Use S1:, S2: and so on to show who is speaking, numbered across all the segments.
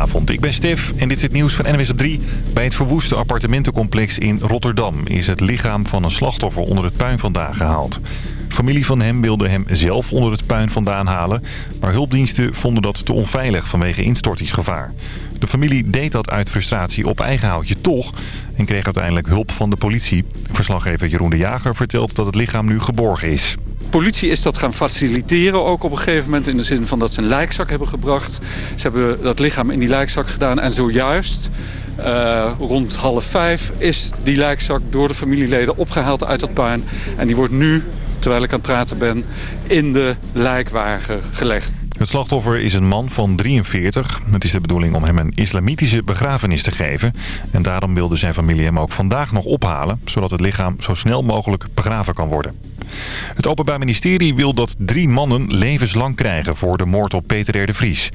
S1: Goedenavond, ik ben Stef en dit is het nieuws van NWS op 3. Bij het verwoeste appartementencomplex in Rotterdam is het lichaam van een slachtoffer onder het puin vandaan gehaald. Familie van hem wilde hem zelf onder het puin vandaan halen, maar hulpdiensten vonden dat te onveilig vanwege instortingsgevaar. De familie deed dat uit frustratie op eigen houtje toch en kreeg uiteindelijk hulp van de politie. Verslaggever Jeroen de Jager vertelt dat het lichaam nu geborgen is
S2: politie is dat gaan faciliteren ook op een gegeven moment... in de zin van dat ze een lijkzak hebben gebracht. Ze hebben dat lichaam in die lijkzak gedaan en zojuist... Uh, rond half vijf is die lijkzak door de familieleden opgehaald uit dat puin. En die wordt nu, terwijl ik aan het praten ben, in de lijkwagen gelegd.
S1: Het slachtoffer is een man van 43. Het is de bedoeling om hem een islamitische begrafenis te geven. En daarom wilde zijn familie hem ook vandaag nog ophalen... zodat het lichaam zo snel mogelijk begraven kan worden. Het Openbaar Ministerie wil dat drie mannen levenslang krijgen voor de moord op Peter R. de Vries.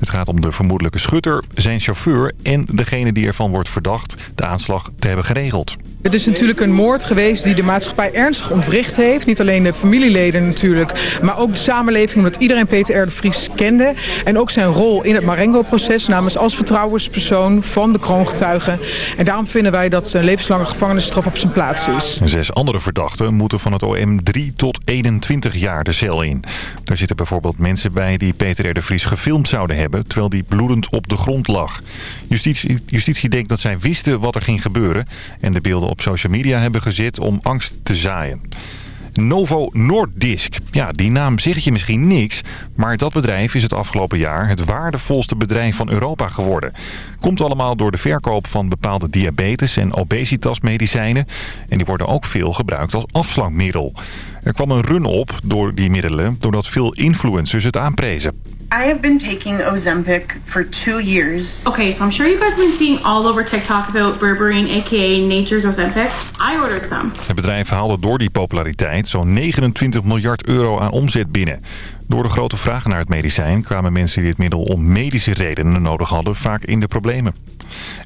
S1: Het gaat om de vermoedelijke schutter, zijn chauffeur en degene die ervan wordt verdacht de aanslag te hebben geregeld.
S3: Het is natuurlijk een moord geweest die de maatschappij ernstig ontwricht heeft. Niet alleen de familieleden natuurlijk, maar ook de samenleving... omdat iedereen Peter R. de Vries kende. En ook zijn rol in het Marengo-proces... namens als vertrouwenspersoon van de kroongetuigen. En daarom vinden wij dat een levenslange gevangenisstraf op zijn plaats is.
S1: Zes andere verdachten moeten van het OM 3 tot 21 jaar de cel in. Daar zitten bijvoorbeeld mensen bij die Peter R. de Vries gefilmd zouden hebben... terwijl die bloedend op de grond lag. Justitie, justitie denkt dat zij wisten wat er ging gebeuren... en de beelden op social media hebben gezet om angst te zaaien. Novo Nordisk. Ja, die naam zegt je misschien niks, maar dat bedrijf is het afgelopen jaar het waardevolste bedrijf van Europa geworden. Komt allemaal door de verkoop van bepaalde diabetes- en obesitasmedicijnen en die worden ook veel gebruikt als afslankmiddel. Er kwam een run op door die middelen doordat veel influencers het aanprezen.
S4: I have been taking Ozempic for two years.
S5: Okay, so I'm sure you guys have been seeing all over TikTok about berberine, aka Nature's Ozempic. I ordered some.
S1: Het bedrijf haalde door die populariteit zo'n 29 miljard euro aan omzet binnen. Door de grote vraag naar het medicijn kwamen mensen die het middel om medische redenen nodig hadden vaak in de problemen.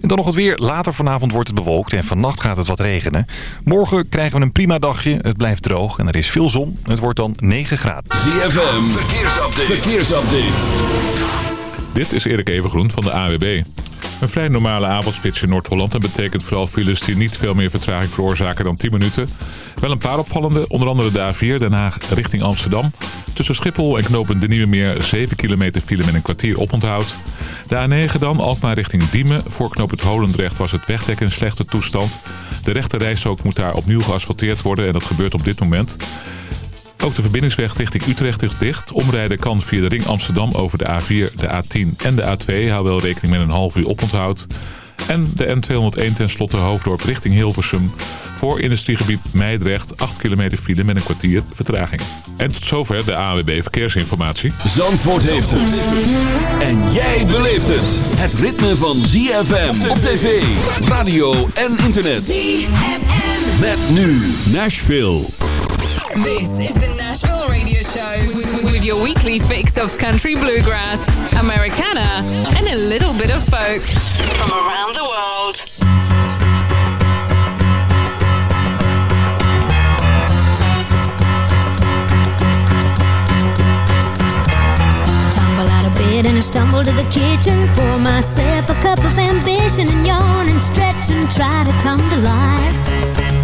S1: En dan nog het weer. Later vanavond wordt het bewolkt en vannacht gaat het wat regenen. Morgen krijgen we een prima dagje. Het blijft droog en er is veel zon. Het wordt dan 9 graden.
S6: ZFM, verkeersupdate. verkeersupdate.
S7: Dit is Erik Evengroen van de AWB. Een vrij normale avondspits in Noord-Holland. En betekent vooral files die niet veel meer vertraging veroorzaken dan 10 minuten. Wel een paar opvallende, onder andere de A4 Den Haag richting Amsterdam. Tussen Schiphol en knopen de Nieuwe Meer 7 kilometer file met een kwartier oponthoud. De A9 dan, Alkmaar richting Diemen. Voor knooppunt Holendrecht was het wegdek in slechte toestand. De rechte rijstrook moet daar opnieuw geasfalteerd worden en dat gebeurt op dit moment. Ook de verbindingsweg richting Utrecht is dicht. Omrijden kan via de ring Amsterdam over de A4, de A10 en de A2. Hou wel rekening met een half uur oponthoud. En de N201 ten slotte Hoofddorp richting Hilversum. Voor industriegebied Meidrecht 8 kilometer file met een kwartier vertraging. En tot zover de AWB Verkeersinformatie.
S6: Zandvoort heeft het. En jij beleeft het. Het ritme van ZFM op tv, radio en internet. ZFM. Met nu Nashville.
S8: This is the Nashville Radio Show with your weekly fix of country bluegrass, Americana, and a little bit of folk. From around the world.
S9: Tumble out of bed and I stumble to the kitchen, pour myself a cup of ambition and yawn and stretch and try to come to life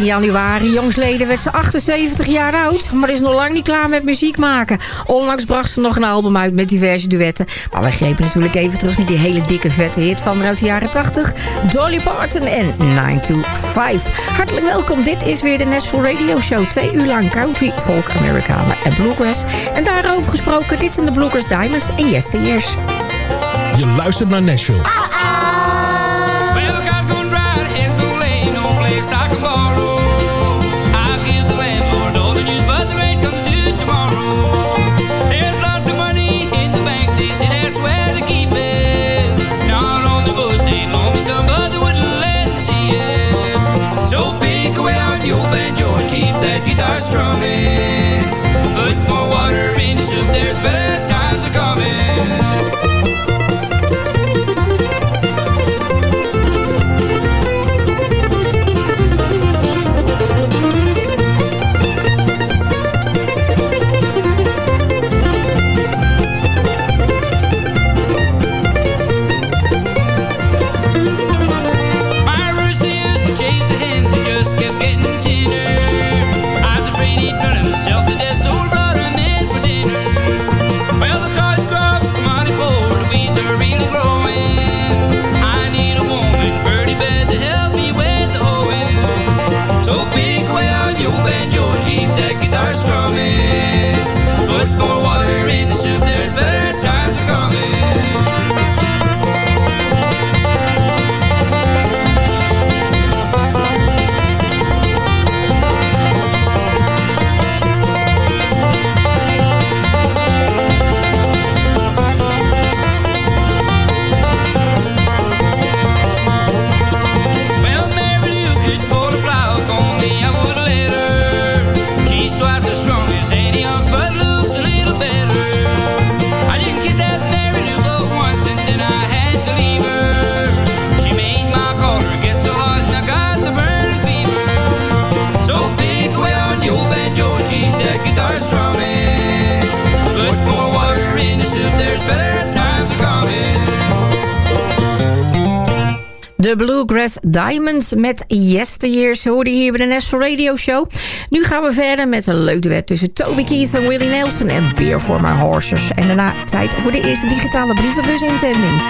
S9: 13 januari jongsleden werd ze 78 jaar oud... maar is nog lang niet klaar met muziek maken. Onlangs bracht ze nog een album uit met diverse duetten. Maar wij grepen natuurlijk even terug naar die hele dikke vette hit... van uit de jaren 80, Dolly Parton en 9 to 5. Hartelijk welkom, dit is weer de Nashville Radio Show. Twee uur lang country, folk, Amerikanen en bluegrass. En daarover gesproken, dit zijn de bloggers Diamonds en Yesteryears.
S10: Je luistert naar Nashville.
S11: Ah, ah. guitar strumming
S9: Diamonds met Yesteryears hoorde je hier bij de National Radio Show. Nu gaan we verder met een leuk duet tussen Toby Keith en Willie Nelson en Beer for My Horses. En daarna tijd voor de eerste digitale
S12: brievenbus inzending.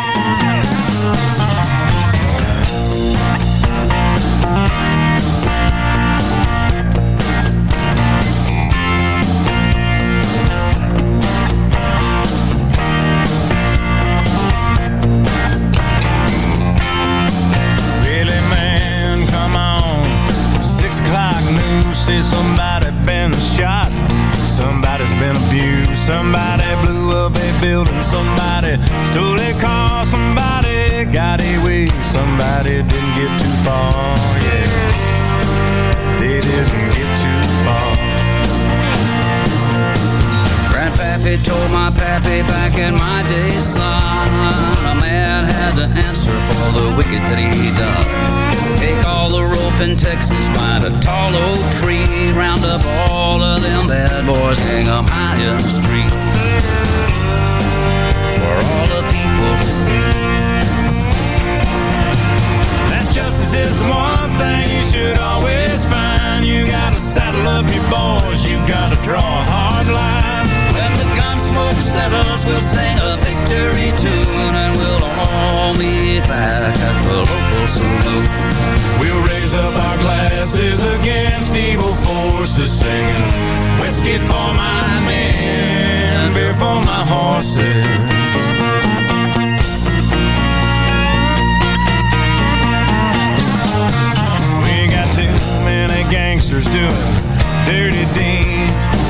S11: pappy told my pappy back in my day, son. A man had to answer for the wicked that he done. Take all the rope in Texas, find a tall old tree, round up all of them bad boys, hang 'em high in the street. For all the people to see.
S12: That justice is the one thing you should always find. You gotta saddle up your boys, you gotta draw a hard line
S11: smoke settles, we'll sing a victory tune And we'll all meet back at the local saloon We'll raise up our glasses against evil forces Singing
S12: whiskey for my men, beer for my horses. We got too many gangsters doing dirty deeds.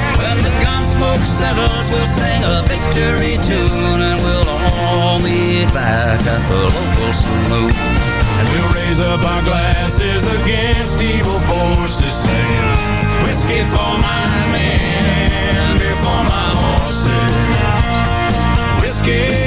S13: When the gun smoke settles, we'll sing a victory tune and we'll all meet back at the local saloon.
S12: And we'll raise up our glasses against evil forces, saying, Whiskey for my men, beer for my horses. Whiskey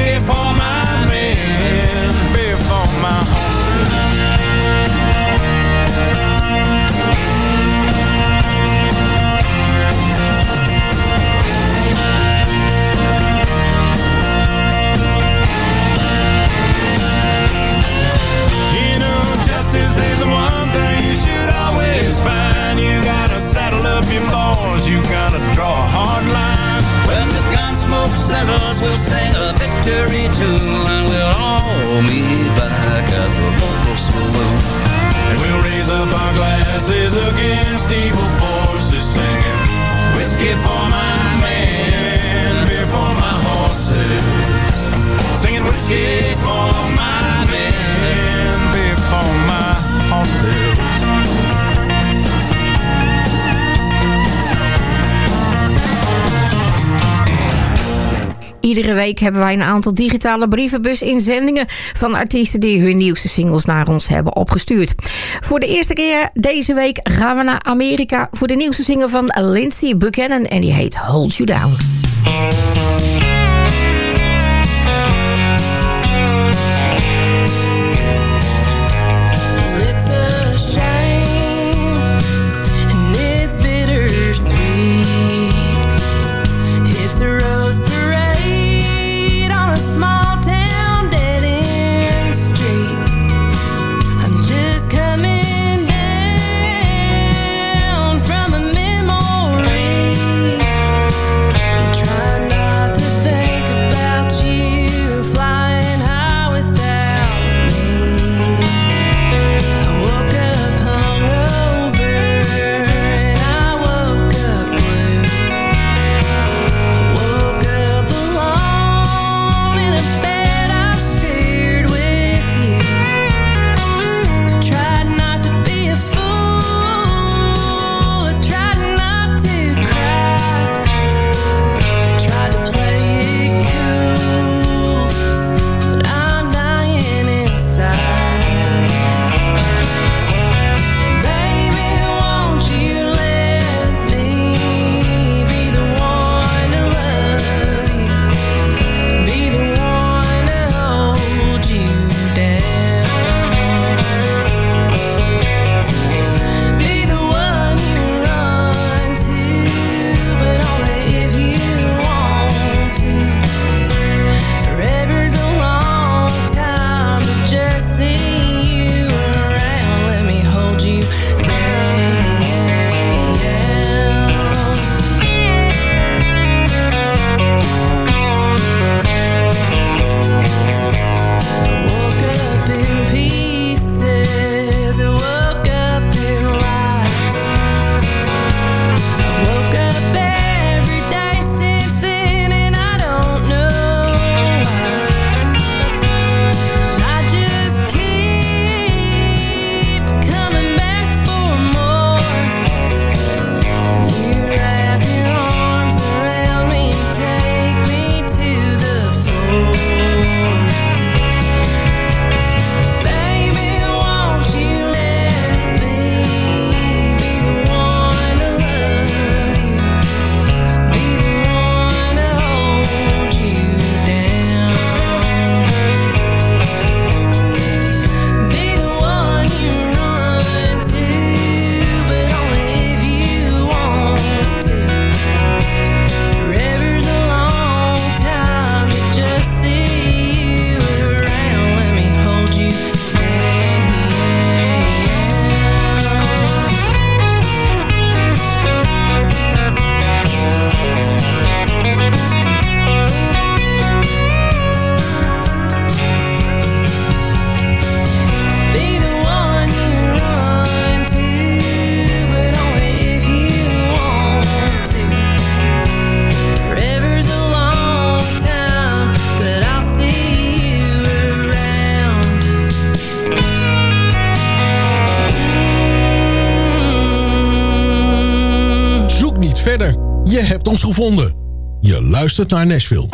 S14: Iedere week hebben wij een aantal digitale brievenbus-inzendingen van artiesten die hun nieuwste singles naar ons hebben opgestuurd. Voor de eerste keer deze week gaan we naar Amerika voor de nieuwste single van Lindsey Buchanan en die heet Hold You Down.
S10: Je luistert naar Nashville.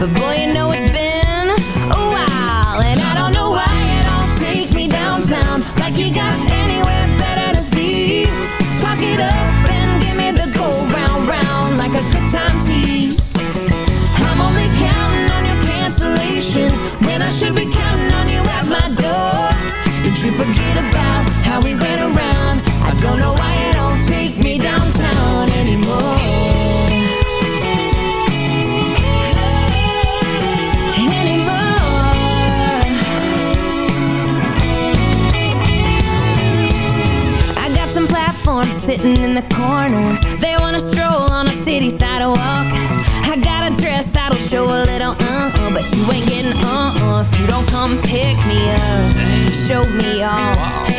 S15: But boy, you know sitting in the corner. They wanna stroll on a city sidewalk. I got a dress that'll show a little uh-uh, but you ain't getting uh-uh if you don't come pick me up, show me off.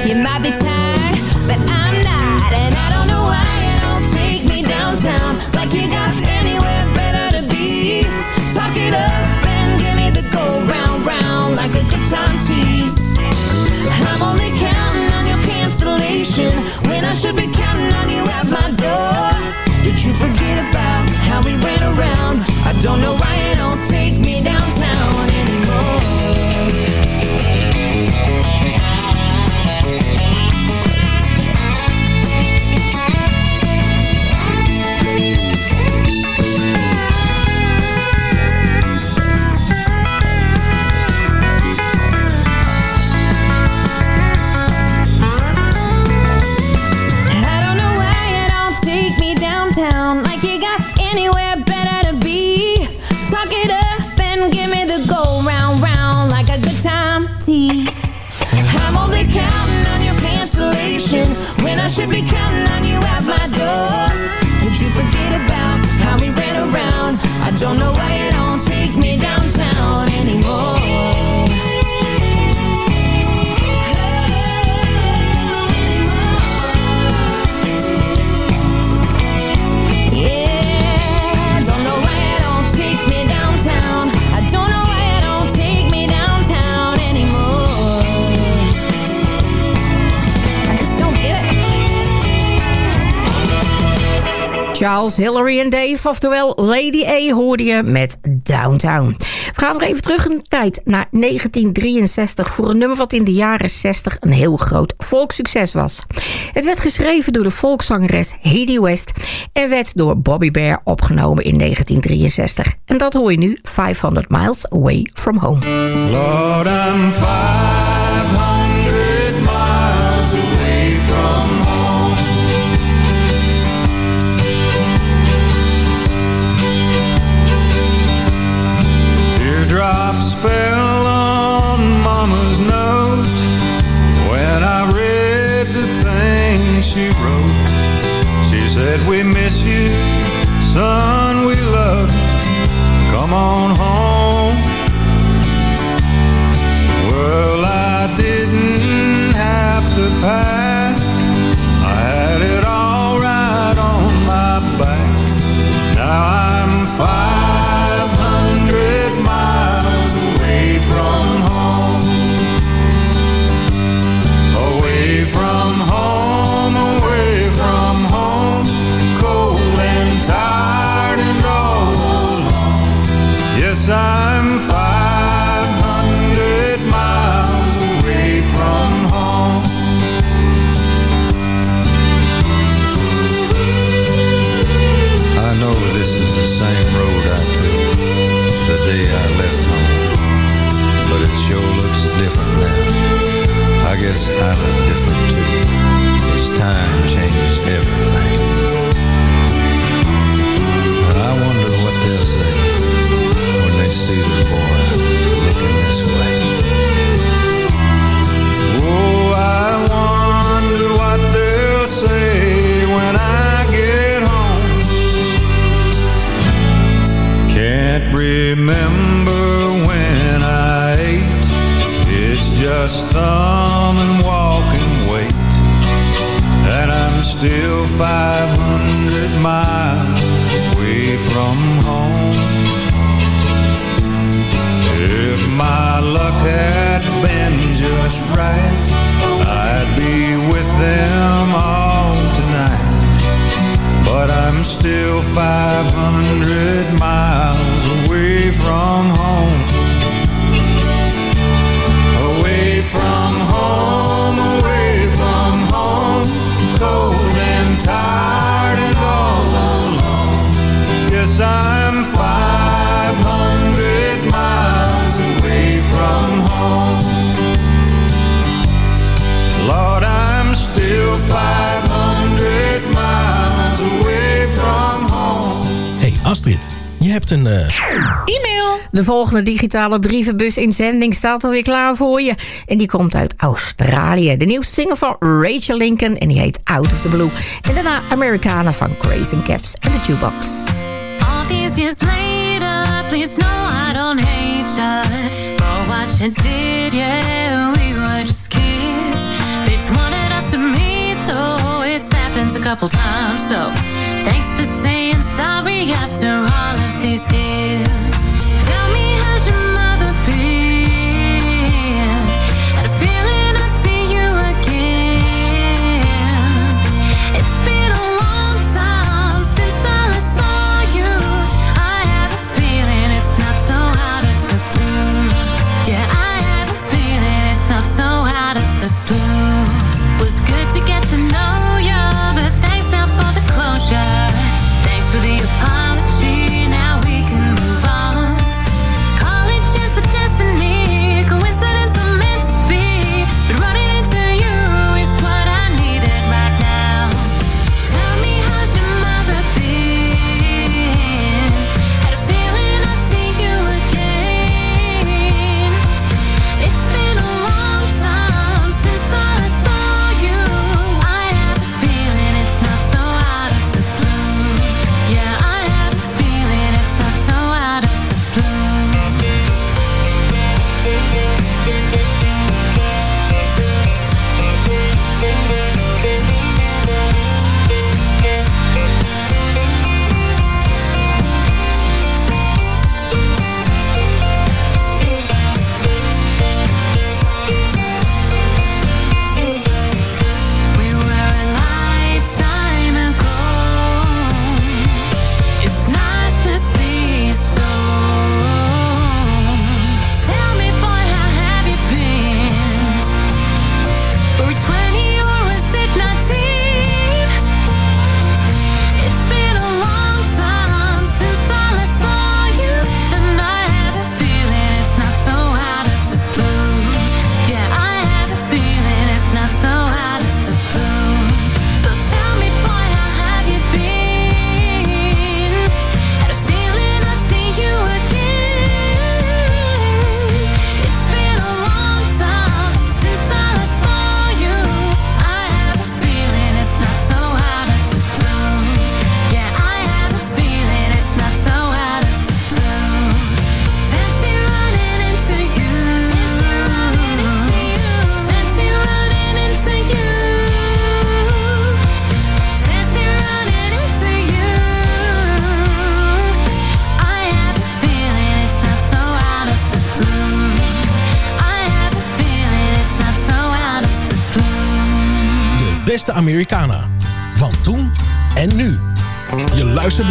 S15: You might be tired, but I'm not, and I don't know why you don't take me downtown like you got anywhere better to be. Talk it up and give me the go round round like a good time tease. I'm only counting on your cancellation when I should be we ran around? I don't know why you don't take
S16: Charles, Hillary en Dave, oftewel Lady A, hoorde je met Downtown. We gaan nog even terug in tijd naar 1963 voor een nummer wat in de jaren 60 een heel groot volkssucces was. Het werd geschreven door de volkszangeres Hedy West en werd door Bobby Bear opgenomen in 1963. En dat hoor je nu 500 Miles Away From Home.
S17: Lord, I'm 500 fell on Mama's note when I read the things she wrote. She said, We miss you, son, we love you. Come on home. Well, I didn't have to pack.
S16: Paris. De volgende digitale brievenbus-inzending staat alweer klaar voor je. En die komt uit Australië. De nieuwste single van Rachel Lincoln en die heet Out of the Blue. En daarna Americana van Crazy Caps en de Jukebox.
S14: All these years later, please know I don't hate you. For what you did, yeah, we were just kids. Bitch wanted us to meet, though it happens a couple times, so... Thanks for saying sorry after all of these years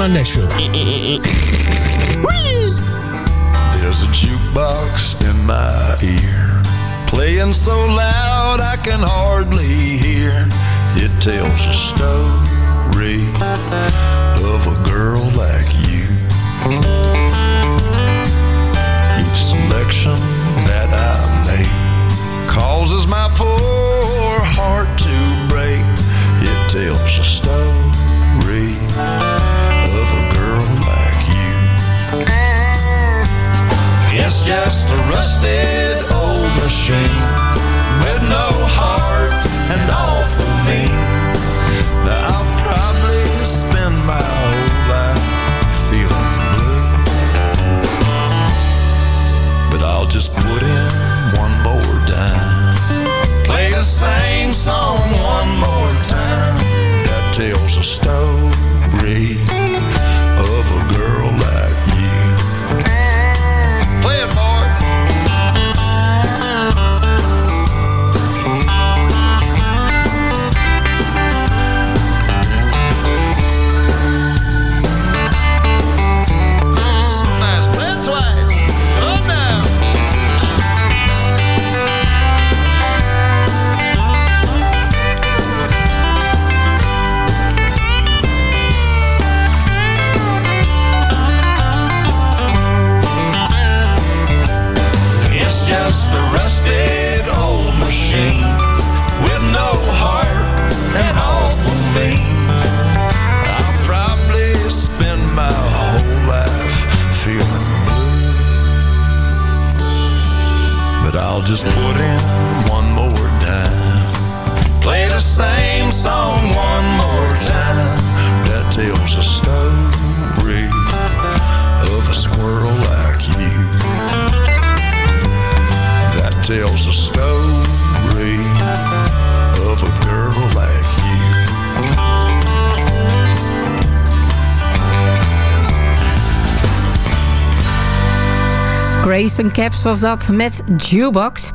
S18: naar Nashville.
S19: Mm,
S16: mm, mm, Was dat met Jukebox.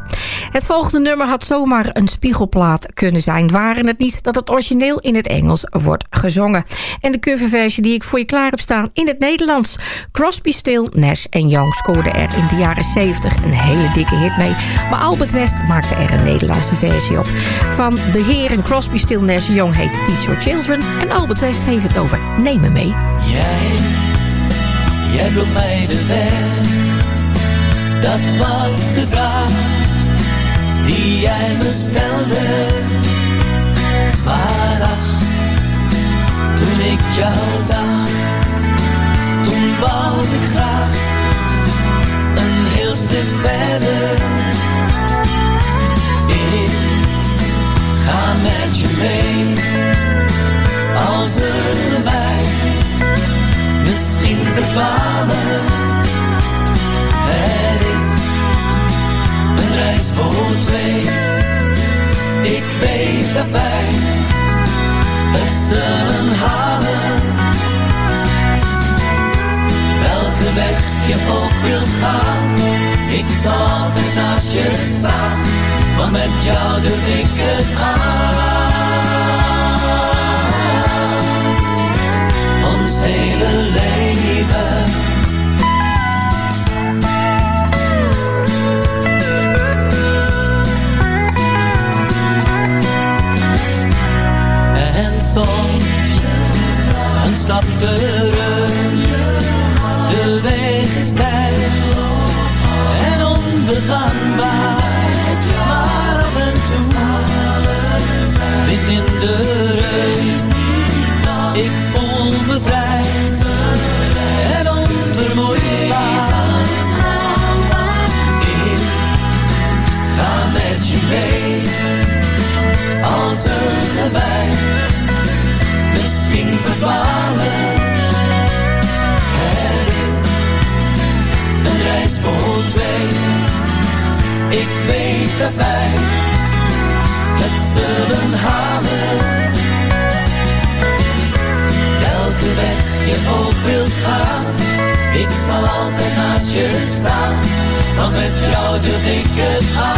S16: Het volgende nummer had zomaar een spiegelplaat kunnen zijn... waren het niet dat het origineel in het Engels wordt gezongen. En de coverversie die ik voor je klaar heb staan in het Nederlands. Crosby, Still, Nash en Young scoorden er in de jaren 70 een hele dikke hit mee. Maar Albert West maakte er een Nederlandse versie op. Van de heren Crosby, Still, Nash Young heet Teach Your Children... en Albert West heeft het over Neem me mee.
S20: Jij, jij vroeg mij de weg. Dat was de vraag die jij me stelde. Maar ach, toen ik jou zag, toen wou ik graag een heel stuk verder. Ik ga met je mee, al zullen wij misschien verdwalen. Reis voor twee. Ik weet dat wij het zullen halen. Welke weg je ook wilt gaan, ik zal altijd naast je staan. Want met jou durf ik het aan. Ons hele leven. Een stap terug. De weg is stijl en onbegaanbaar. Maar af en toe wind in de rug. Ik voel me vrij en onvermoeibaar. Ik ga met je mee, al zullen wij misschien verdwalen. Het is een reis voor twee. Ik weet dat wij het zullen halen. Welke weg je ook wilt gaan, ik zal altijd naast je staan. Want met jou durf ik het aan.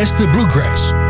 S14: Beste bluegrass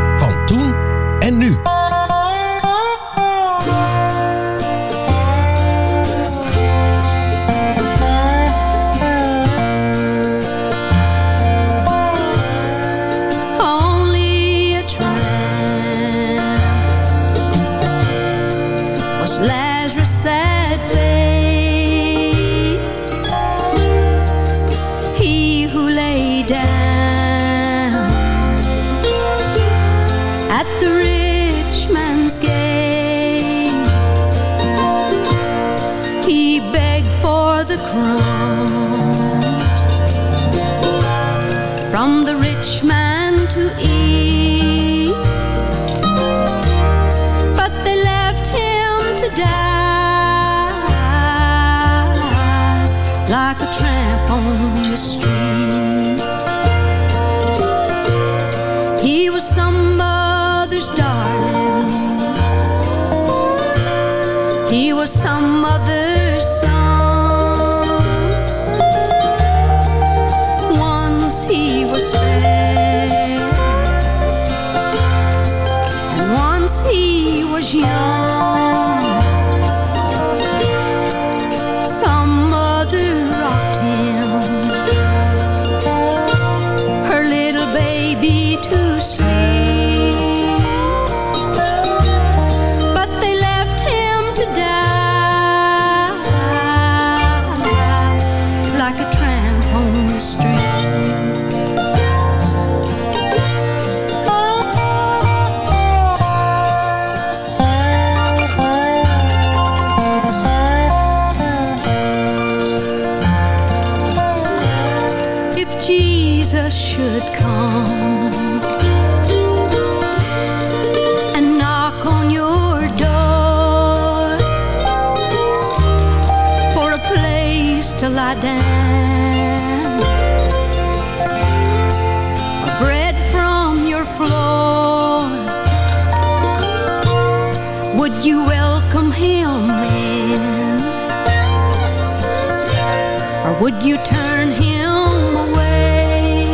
S14: would you turn him away?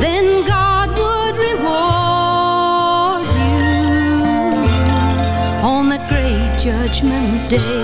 S14: Then God would reward you on that great judgment day.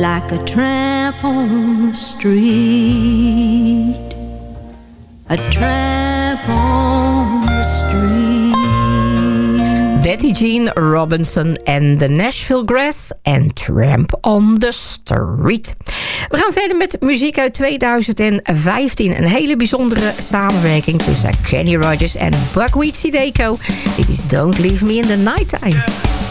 S14: like a tramp on the street. A tramp on the street.
S17: Betty Jean Robinson en The Nashville Grass en Tramp on the Street. We gaan verder met muziek uit 2015. Een hele bijzondere samenwerking tussen Kenny Rogers en Buckwheat Deco. Dit is Don't Leave Me in the Nighttime.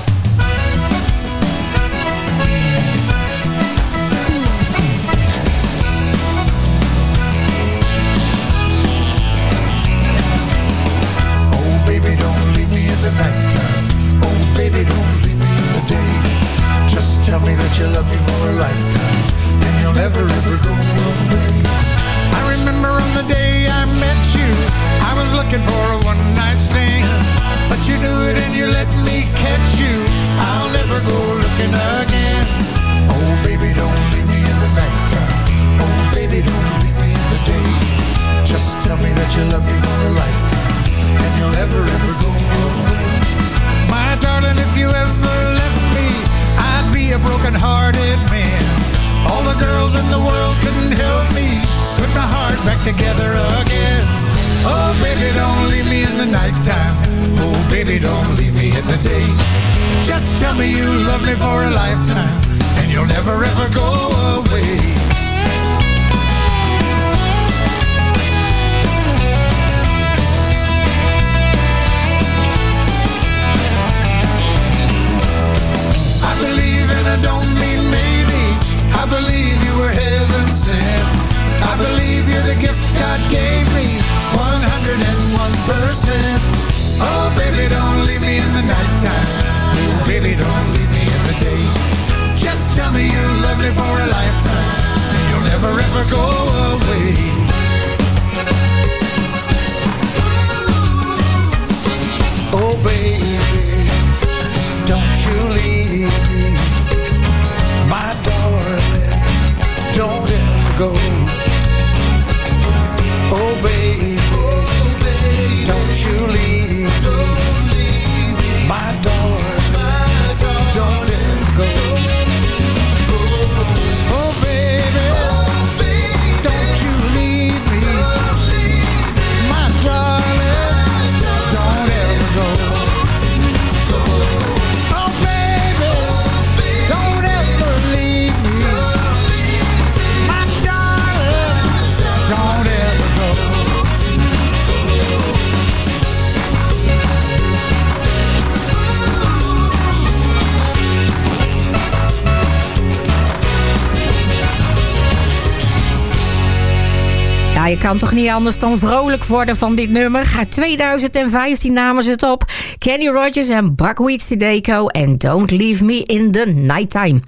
S17: toch niet anders dan vrolijk worden van dit nummer. Ga 2015 namen ze het op. Kenny Rogers en Buckwheat Deco en Don't Leave Me in the Nighttime.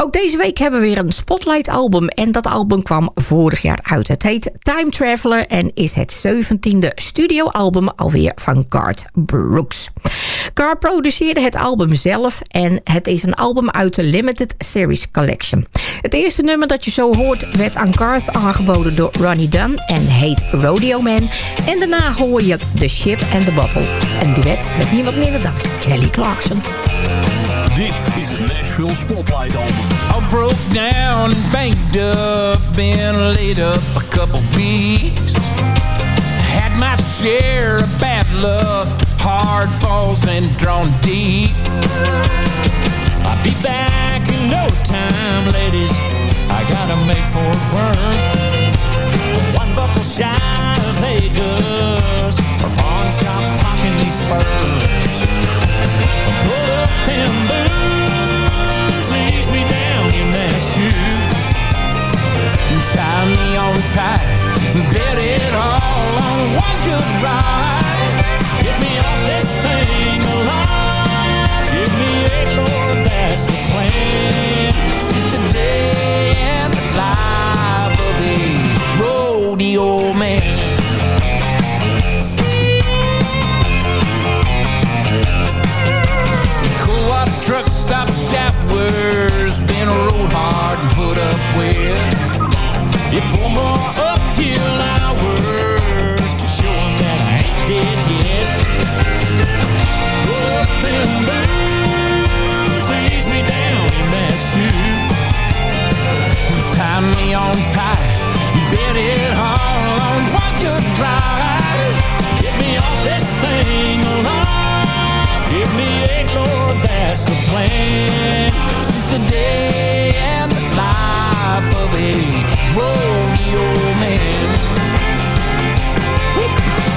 S16: Ook deze week hebben we weer een Spotlight album. En dat album kwam vorig jaar uit. Het heet Time Traveler en is het 17e studioalbum alweer van Garth Brooks. Garth produceerde het album zelf en het is een album uit de Limited Series Collection. Het eerste nummer dat je zo hoort werd aan Garth aangeboden door Ronnie Dunn en heet Rodeo Man. En daarna hoor je The Ship and the Bottle. Een duet met niemand minder dan Kelly Clarkson.
S6: Dit Nashville Spotlight Album.
S12: I broke down and banked up, been laid up a couple weeks. Had my share of bad luck, hard falls and drawn deep. I'll be back in no time, ladies. I gotta make for work. One buckle shy of Vegas, a pawn shop clocking these spurs. Pull up them boots, Tie me on tight, bet it all on one good ride. Get me off this thing alive. Give me eight, Lord, that's the plan. Since the day and the life of a rodeo man. Truck stop showers Been rode hard and put up with If more uphill hours To that I ain't dead yet. Up them boots Ease me down in that shoe. Tie me on tight Bet it on one good ride Get me off this thing oh alive Give me Lord, that's the plan. Since the day and the life of a rodeo man. Hooked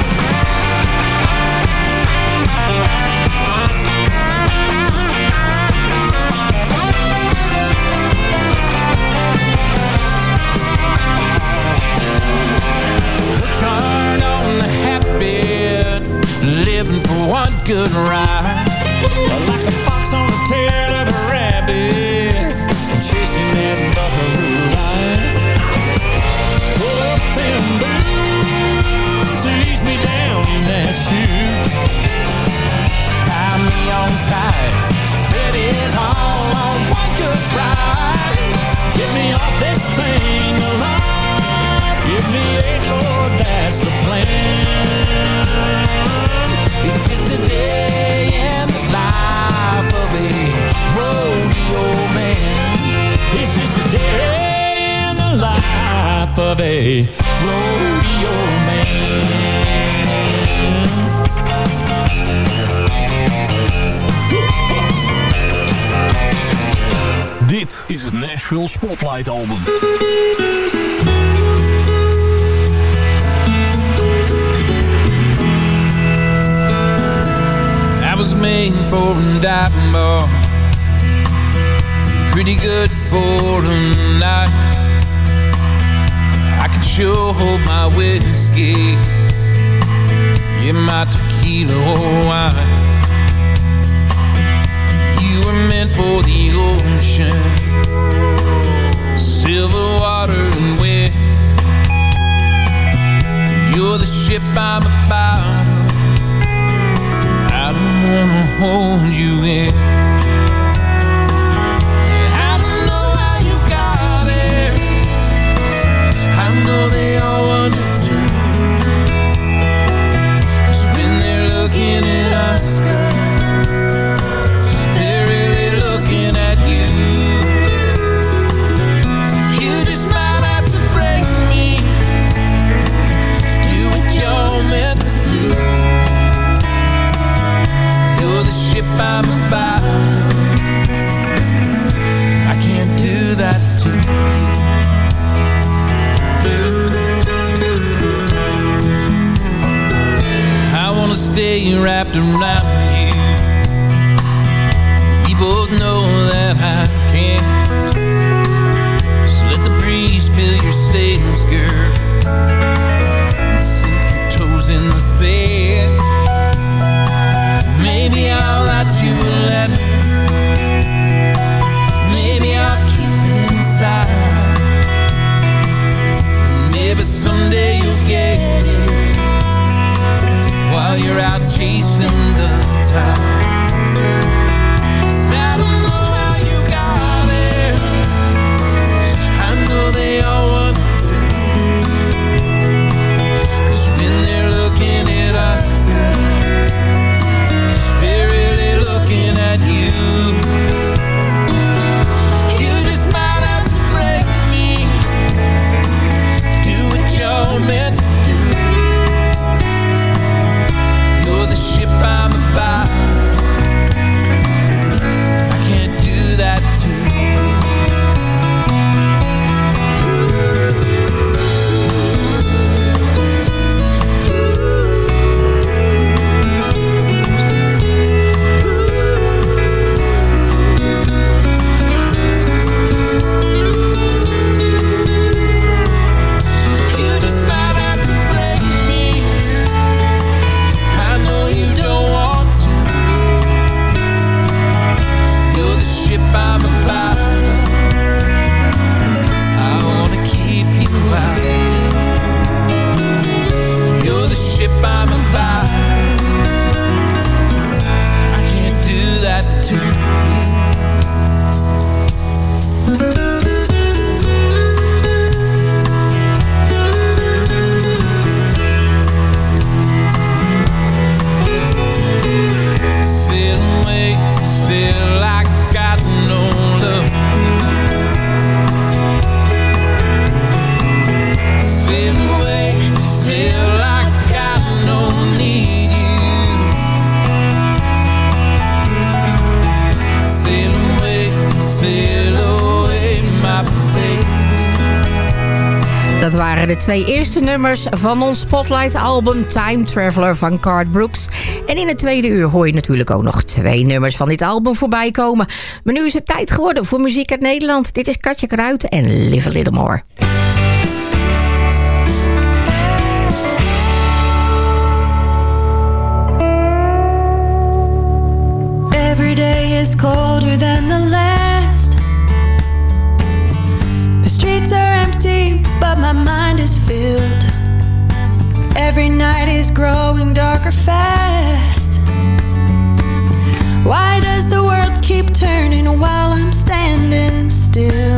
S16: eerste nummers van ons Spotlight-album Time Traveler van Card Brooks. En in het tweede uur hoor je natuurlijk ook nog twee nummers van dit album voorbij komen. Maar nu is het tijd geworden voor muziek uit Nederland. Dit is Katje Kruijten en Live a Little More.
S14: Is colder than the empty, but my mind is filled. Every night is growing darker fast. Why does the world keep turning while I'm standing still?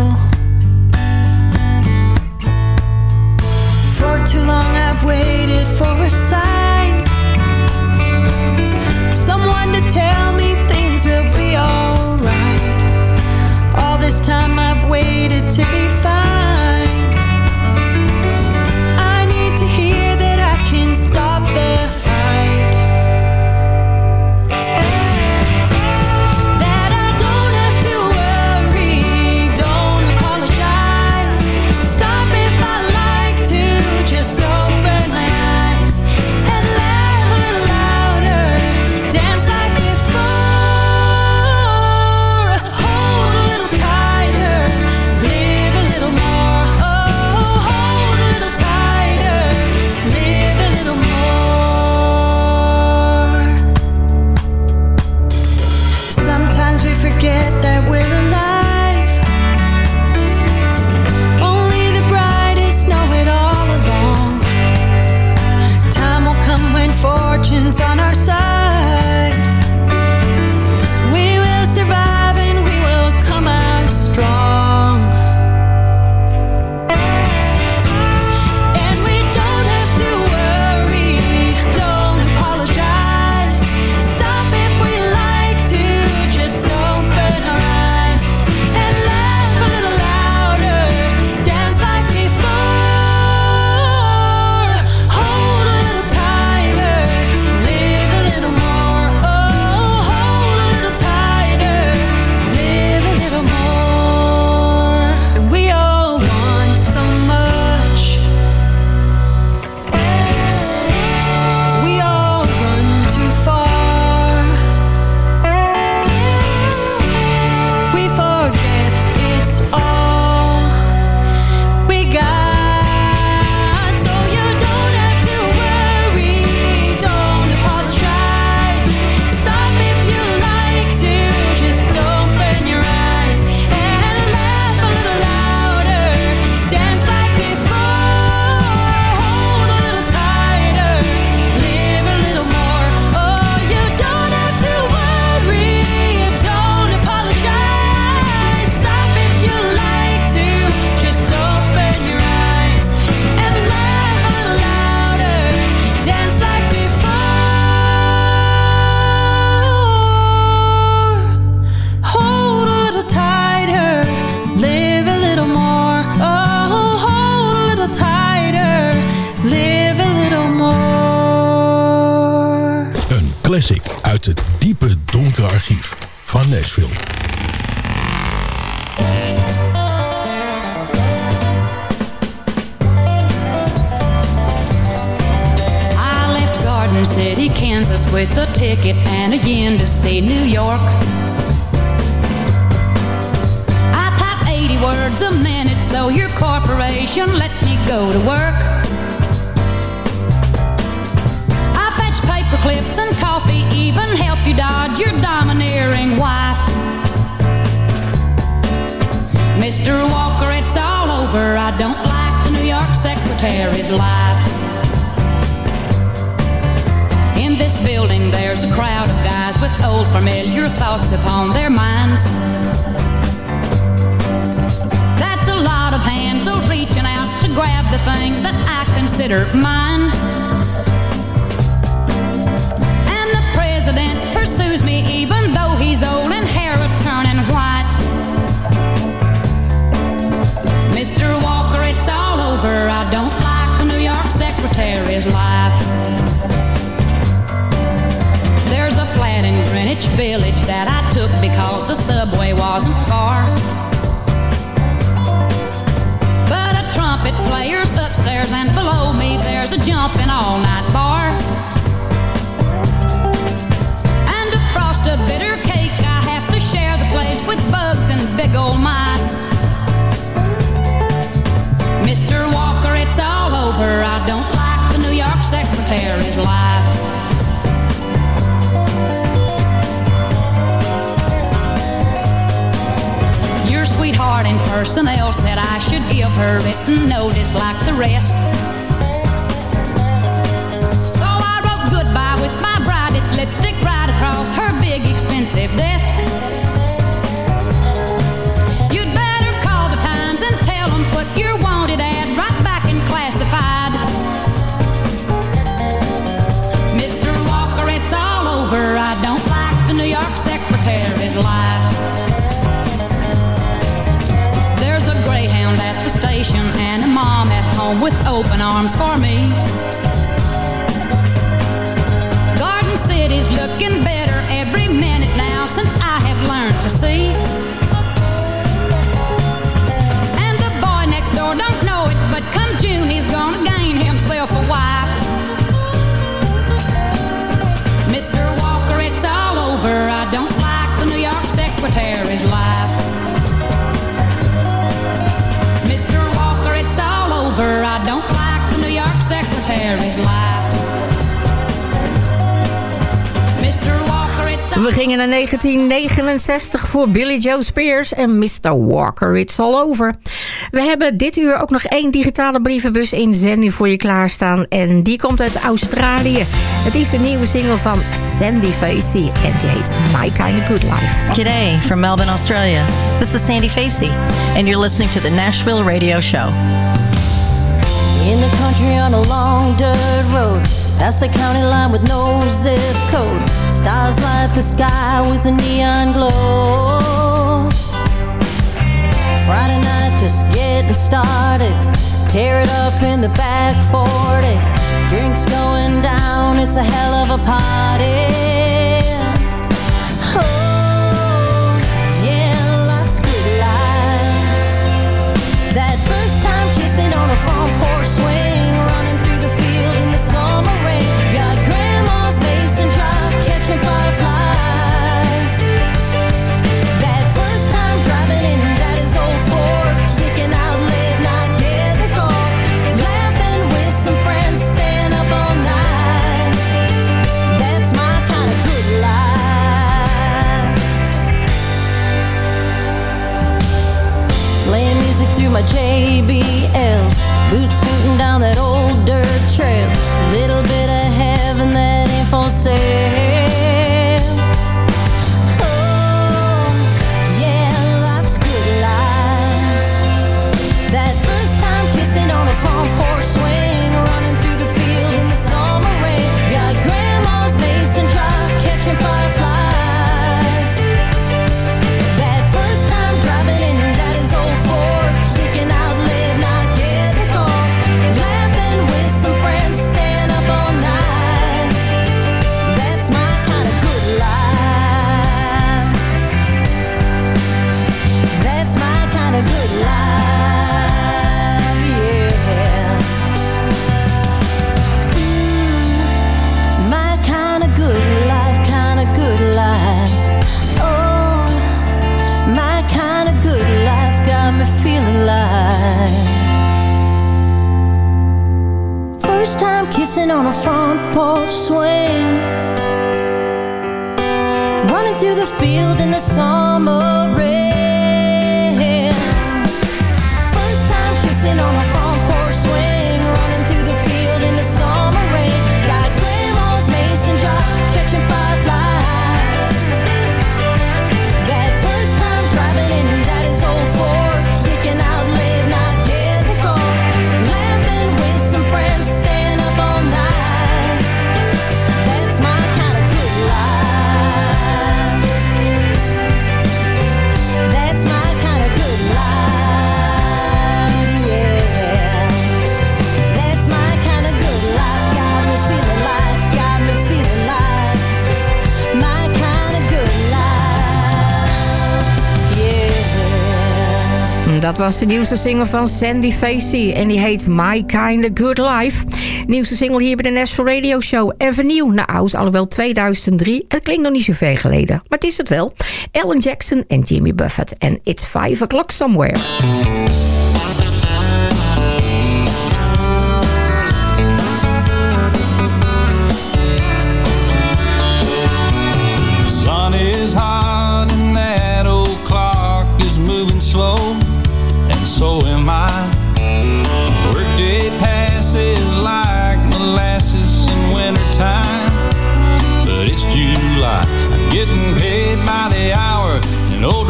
S14: consider mine. And the
S21: president pursues me even though he's old and hair a turning white. Mr. Walker, it's all over. I don't like the New York secretary's life. There's a flat in Greenwich Village that I took because the subway wasn't far. players upstairs and below me. There's a jumping all night bar. And a frost a bitter cake, I have to share the place with bugs and big old mice. Mr. Walker, it's all over. I don't like the New York secretary's life. Sweetheart in personnel said I should give her written notice like the rest. So I wrote goodbye with my brightest lipstick right across her big expensive desk. You'd better call the Times and tell them put your wanted ad right back in classified. Mr. Walker, it's all over. I don't like the New York secretary's life. Greyhound at the station and a mom at home with open arms for me. Garden City's looking better every minute now since I have learned to see. And the boy next door don't know it, but come June he's gonna gain himself a wife.
S16: We gingen naar 1969 voor Billy Joe Spears en Mr. Walker, It's All Over. We hebben dit uur ook nog één digitale brievenbus in zending voor je klaarstaan. En die komt uit Australië. Het is de nieuwe single van Sandy Facey en die heet My Kinda Good Life.
S22: G'day from Melbourne, Australia. This is Sandy Facey, and you're listening to the Nashville Radio Show.
S15: In the country on a long dirt road, past the county line with no zip code. Stars light the sky with a neon glow. Friday night just getting started. Tear it up in the back 40. Drinks going down, it's a hell of a party. My JBLs Boots scooting down that old dirt trail. Little bit
S16: dat was de nieuwste single van Sandy Facey. En die heet My Kinda Good Life. Nieuwste single hier bij de National Radio Show. En vernieuw naar oud, alhoewel 2003. Het klinkt nog niet zo ver geleden, maar het is het wel. Ellen Jackson en Jimmy Buffett. En It's 5 O'Clock Somewhere.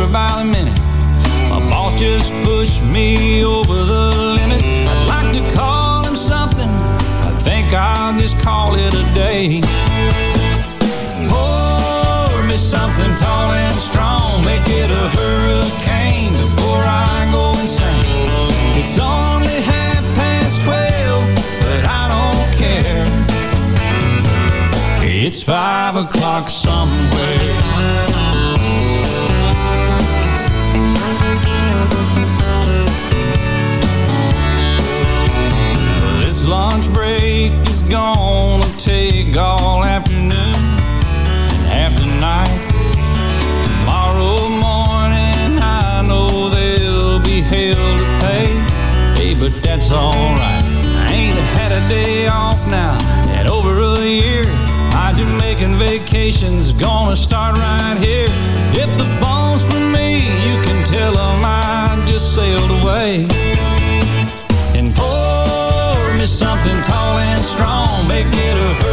S11: Older by the minute. My boss just pushed me over the limit. I'd like to call him something. I think I'll just call it a day. Pour me something tall and strong. Make it a hurricane before I go insane. It's only half past twelve, but I don't care. It's five o'clock somewhere. Gonna take all afternoon and half the night. Tomorrow morning, I know they'll be hell to pay. Hey, but that's alright. I ain't had a day off now in over a year. My Jamaican vacation's gonna start right here. If the phone's for me, you can tell them I just sailed away. And pour me something tall and strong making a